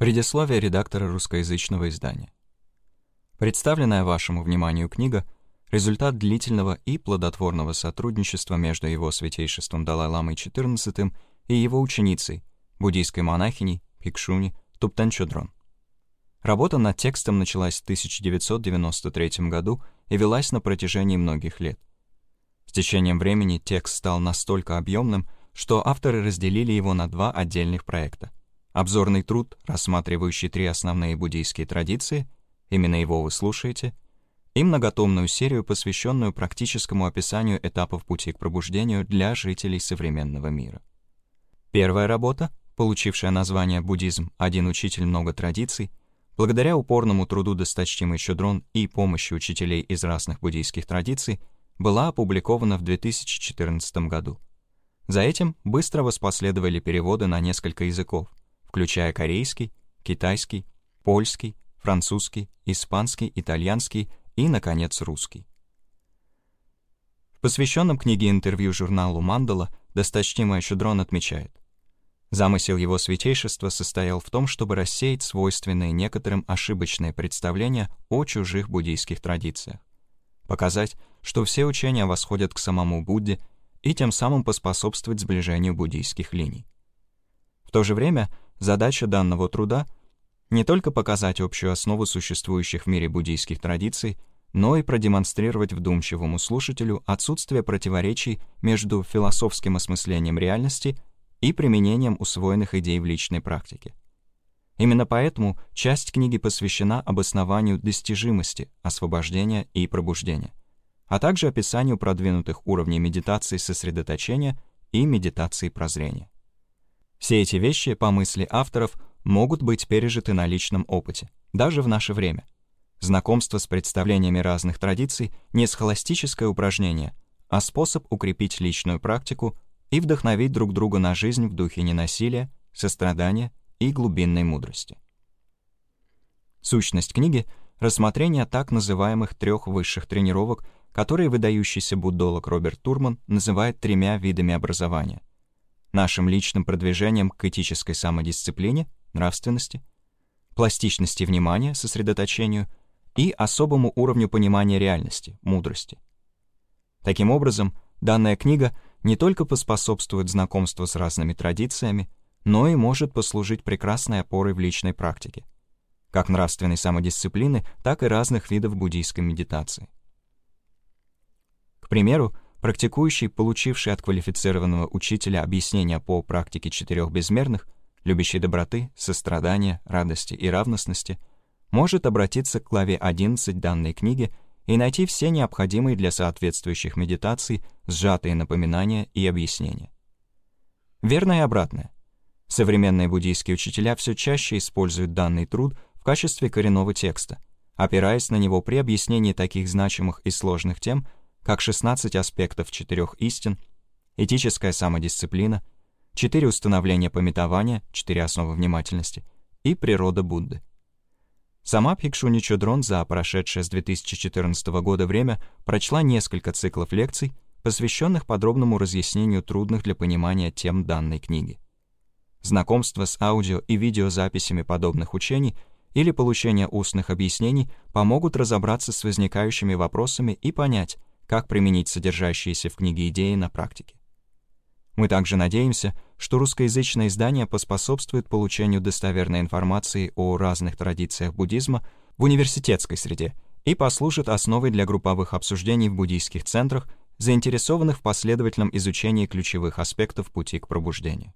Предисловие редактора русскоязычного издания. Представленная вашему вниманию книга — результат длительного и плодотворного сотрудничества между его святейшеством Далай-ламой XIV и его ученицей, буддийской монахиней Пикшуни Туптанчодрон. Работа над текстом началась в 1993 году и велась на протяжении многих лет. С течением времени текст стал настолько объемным, что авторы разделили его на два отдельных проекта. Обзорный труд, рассматривающий три основные буддийские традиции, именно его вы слушаете, и многотомную серию, посвященную практическому описанию этапов пути к пробуждению для жителей современного мира. Первая работа, получившая название «Буддизм. Один учитель, много традиций», благодаря упорному труду досточтимый Чудрон и помощи учителей из разных буддийских традиций, была опубликована в 2014 году. За этим быстро воспоследовали переводы на несколько языков, включая корейский, китайский, польский, французский, испанский, итальянский и, наконец, русский. В посвященном книге интервью журналу «Мандала» досточтимый Чудрон отмечает, Замысел его святейшества состоял в том, чтобы рассеять свойственные некоторым ошибочные представления о чужих буддийских традициях, показать, что все учения восходят к самому Будде и тем самым поспособствовать сближению буддийских линий. В то же время задача данного труда не только показать общую основу существующих в мире буддийских традиций, но и продемонстрировать вдумчивому слушателю отсутствие противоречий между философским осмыслением реальности и применением усвоенных идей в личной практике. Именно поэтому часть книги посвящена обоснованию достижимости, освобождения и пробуждения, а также описанию продвинутых уровней медитации сосредоточения и медитации прозрения. Все эти вещи, по мысли авторов, могут быть пережиты на личном опыте, даже в наше время. Знакомство с представлениями разных традиций не схоластическое упражнение, а способ укрепить личную практику и вдохновить друг друга на жизнь в духе ненасилия, сострадания и глубинной мудрости. Сущность книги — рассмотрение так называемых трех высших тренировок, которые выдающийся буддолог Роберт Турман называет тремя видами образования. Нашим личным продвижением к этической самодисциплине, нравственности, пластичности внимания, сосредоточению и особому уровню понимания реальности, мудрости. Таким образом, данная книга — не только поспособствует знакомству с разными традициями, но и может послужить прекрасной опорой в личной практике, как нравственной самодисциплины, так и разных видов буддийской медитации. К примеру, практикующий, получивший от квалифицированного учителя объяснения по практике четырех безмерных, любящей доброты, сострадания, радости и равностности, может обратиться к главе 11 данной книги и найти все необходимые для соответствующих медитаций сжатые напоминания и объяснения. Верно и обратное. Современные буддийские учителя все чаще используют данный труд в качестве коренного текста, опираясь на него при объяснении таких значимых и сложных тем, как 16 аспектов четырех истин, этическая самодисциплина, четыре установления пометования, четыре основы внимательности и природа Будды. Сама Пикшуни Чудрон за прошедшее с 2014 года время прочла несколько циклов лекций, посвященных подробному разъяснению трудных для понимания тем данной книги. Знакомство с аудио и видеозаписями подобных учений или получение устных объяснений помогут разобраться с возникающими вопросами и понять, как применить содержащиеся в книге идеи на практике. Мы также надеемся, что русскоязычное издание поспособствует получению достоверной информации о разных традициях буддизма в университетской среде и послужит основой для групповых обсуждений в буддийских центрах, заинтересованных в последовательном изучении ключевых аспектов пути к пробуждению.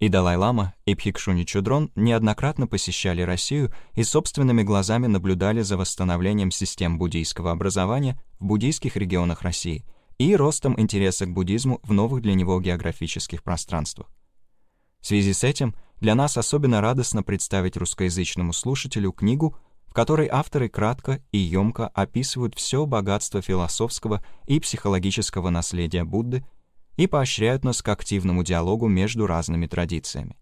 И Далай-лама, и Пхикшуни Чудрон неоднократно посещали Россию и собственными глазами наблюдали за восстановлением систем буддийского образования в буддийских регионах России — и ростом интереса к буддизму в новых для него географических пространствах. В связи с этим для нас особенно радостно представить русскоязычному слушателю книгу, в которой авторы кратко и емко описывают все богатство философского и психологического наследия Будды и поощряют нас к активному диалогу между разными традициями.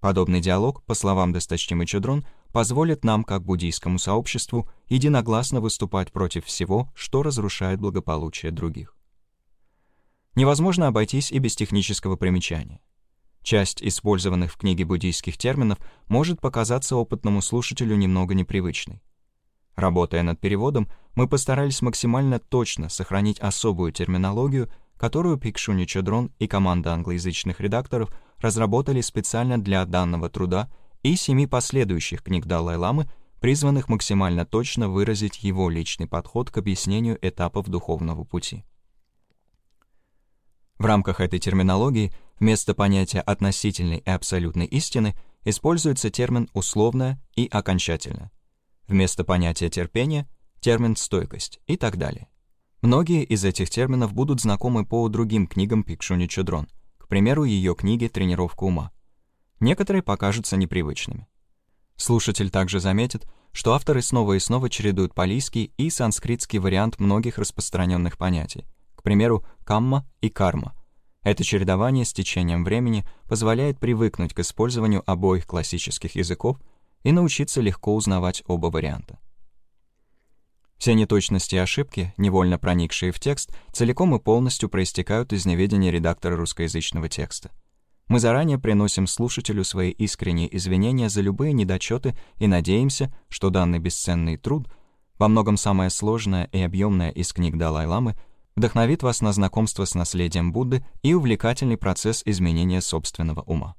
Подобный диалог, по словам Досточтимый Чудрон, позволит нам, как буддийскому сообществу, единогласно выступать против всего, что разрушает благополучие других. Невозможно обойтись и без технического примечания. Часть использованных в книге буддийских терминов может показаться опытному слушателю немного непривычной. Работая над переводом, мы постарались максимально точно сохранить особую терминологию, которую Пикшуни Чадрон и команда англоязычных редакторов разработали специально для данного труда и семи последующих книг Далай-ламы, призванных максимально точно выразить его личный подход к объяснению этапов духовного пути. В рамках этой терминологии вместо понятия относительной и абсолютной истины используется термин «условная» и «окончательная», вместо понятия терпения — термин «стойкость» и так далее. Многие из этих терминов будут знакомы по другим книгам Пикшуни Чудрон, к примеру, ее книге «Тренировка ума». Некоторые покажутся непривычными. Слушатель также заметит, что авторы снова и снова чередуют палийский и санскритский вариант многих распространенных понятий, к примеру, камма и карма. Это чередование с течением времени позволяет привыкнуть к использованию обоих классических языков и научиться легко узнавать оба варианта. Все неточности и ошибки, невольно проникшие в текст, целиком и полностью проистекают из неведения редактора русскоязычного текста. Мы заранее приносим слушателю свои искренние извинения за любые недочеты и надеемся, что данный бесценный труд, во многом самое сложное и объемное из книг Далай-ламы, вдохновит вас на знакомство с наследием Будды и увлекательный процесс изменения собственного ума.